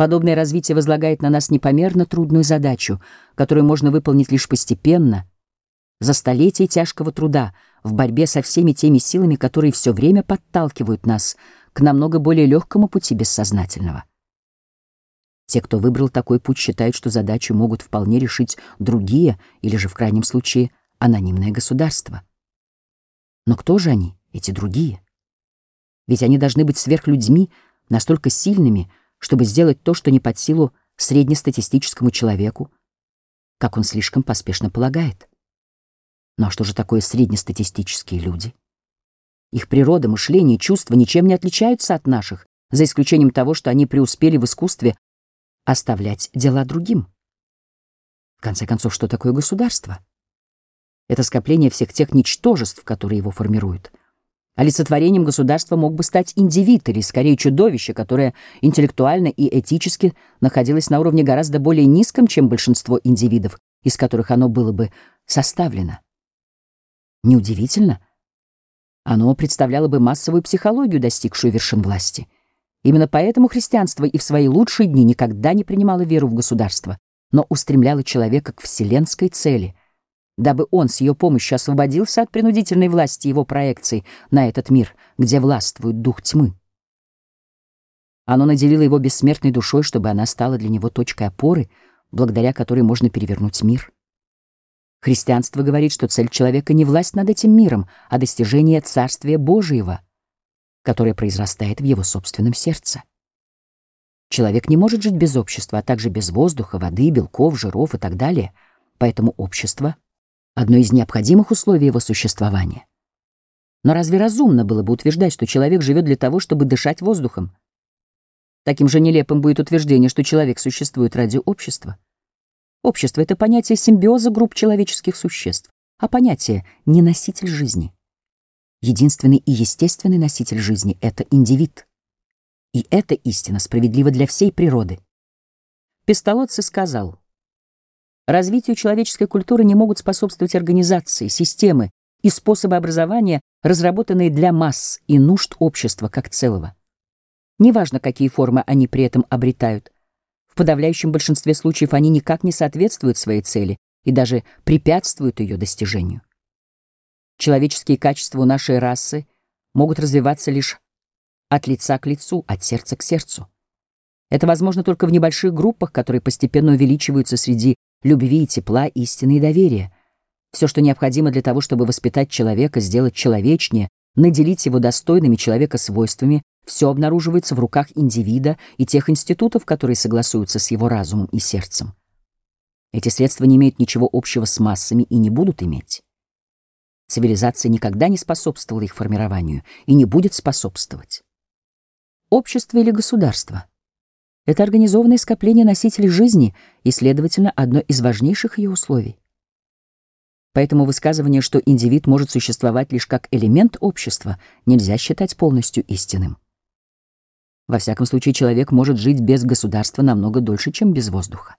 Подобное развитие возлагает на нас непомерно трудную задачу, которую можно выполнить лишь постепенно, за столетия тяжкого труда, в борьбе со всеми теми силами, которые все время подталкивают нас к намного более легкому пути бессознательного. Те, кто выбрал такой путь, считают, что задачу могут вполне решить другие или же, в крайнем случае, анонимное государство. Но кто же они, эти другие? Ведь они должны быть сверхлюдьми, настолько сильными, чтобы сделать то, что не под силу среднестатистическому человеку, как он слишком поспешно полагает. Ну а что же такое среднестатистические люди? Их природа, мышление, чувства ничем не отличаются от наших, за исключением того, что они преуспели в искусстве оставлять дела другим. В конце концов, что такое государство? Это скопление всех тех ничтожеств, которые его формируют. Олицетворением государства мог бы стать индивид, или скорее чудовище, которое интеллектуально и этически находилось на уровне гораздо более низком, чем большинство индивидов, из которых оно было бы составлено. Неудивительно. Оно представляло бы массовую психологию, достигшую вершин власти. Именно поэтому христианство и в свои лучшие дни никогда не принимало веру в государство, но устремляло человека к вселенской цели, дабы он с ее помощью освободился от принудительной власти его проекций на этот мир, где властвует дух тьмы. Оно наделило его бессмертной душой, чтобы она стала для него точкой опоры, благодаря которой можно перевернуть мир. Христианство говорит, что цель человека не власть над этим миром, а достижение Царствия Божьего, которое произрастает в его собственном сердце. Человек не может жить без общества, а также без воздуха, воды, белков, жиров и так далее, поэтому общество — одно из необходимых условий его существования. Но разве разумно было бы утверждать, что человек живет для того, чтобы дышать воздухом? Таким же нелепым будет утверждение, что человек существует ради общества. Общество — это понятие симбиоза групп человеческих существ, а понятие — не носитель жизни. Единственный и естественный носитель жизни — это индивид. И эта истина справедлива для всей природы. Пестолоцци сказал, развитию человеческой культуры не могут способствовать организации, системы и способы образования, разработанные для масс и нужд общества как целого. Неважно, какие формы они при этом обретают — в подавляющем большинстве случаев они никак не соответствуют своей цели и даже препятствуют ее достижению. Человеческие качества у нашей расы могут развиваться лишь от лица к лицу, от сердца к сердцу. Это возможно только в небольших группах, которые постепенно увеличиваются среди любви и тепла, истины и доверия. Все, что необходимо для того, чтобы воспитать человека, сделать человечнее, наделить его достойными человека свойствами, все обнаруживается в руках индивида и тех институтов, которые согласуются с его разумом и сердцем. Эти средства не имеют ничего общего с массами и не будут иметь. Цивилизация никогда не способствовала их формированию и не будет способствовать. Общество или государство — это организованное скопление носителей жизни и, следовательно, одно из важнейших ее условий. Поэтому высказывание, что индивид может существовать лишь как элемент общества, нельзя считать полностью истинным. Во всяком случае, человек может жить без государства намного дольше, чем без воздуха.